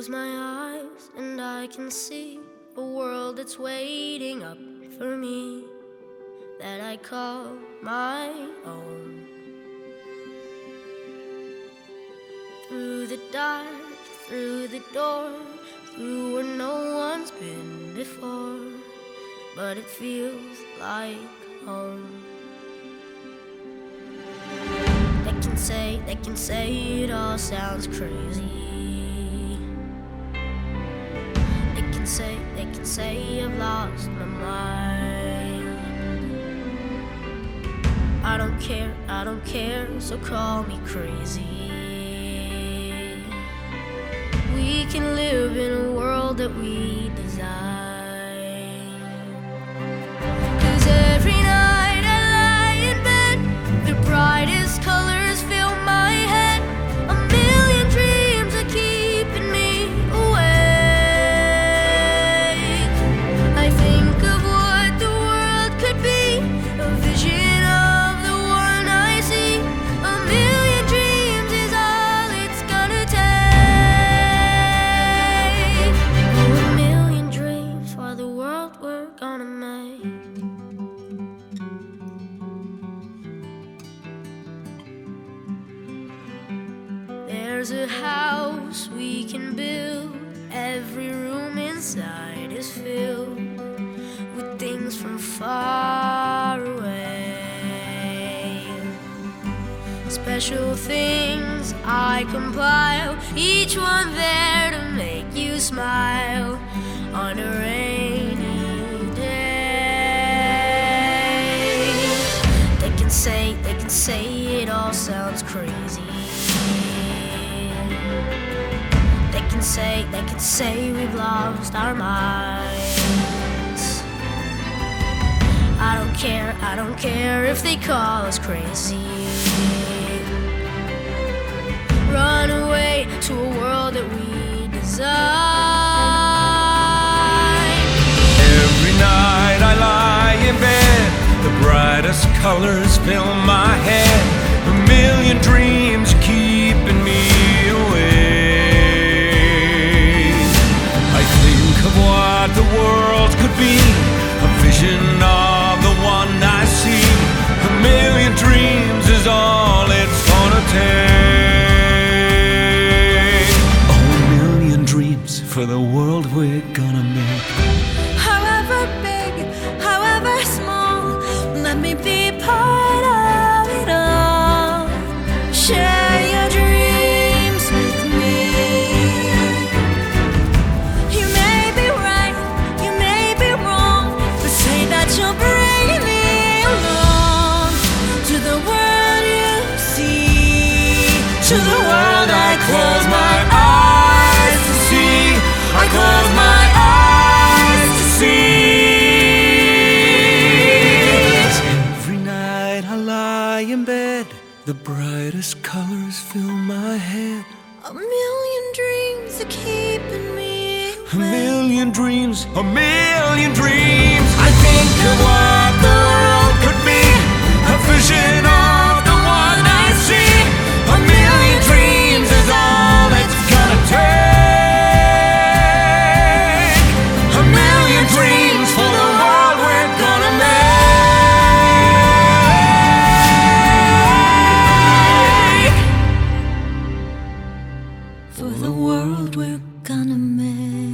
close my eyes and I can see a world that's waiting up for me that I call my own. Through the dark, through the door, through where no one's been before, but it feels like home. They can say, they can say it all sounds crazy. Say, they can say I've lost my mind. I don't care, I don't care, so call me crazy. We can live in a world that we There's a house we can build. Every room inside is filled with things from far away. Special things I compile, each one there to make you smile on a rainy day. They can say, they can say it all sounds crazy. Can say, they can say we've lost our minds. I don't care, I don't care if they call us crazy. Run away to a world that we design. Every night I lie in bed, the brightest colors fill my head. A million dreams we're gonna make. However big, however small, let me be part the brightest colors fill my head. A million dreams are keeping me. A million dreams, a million dreams. world we're gonna make.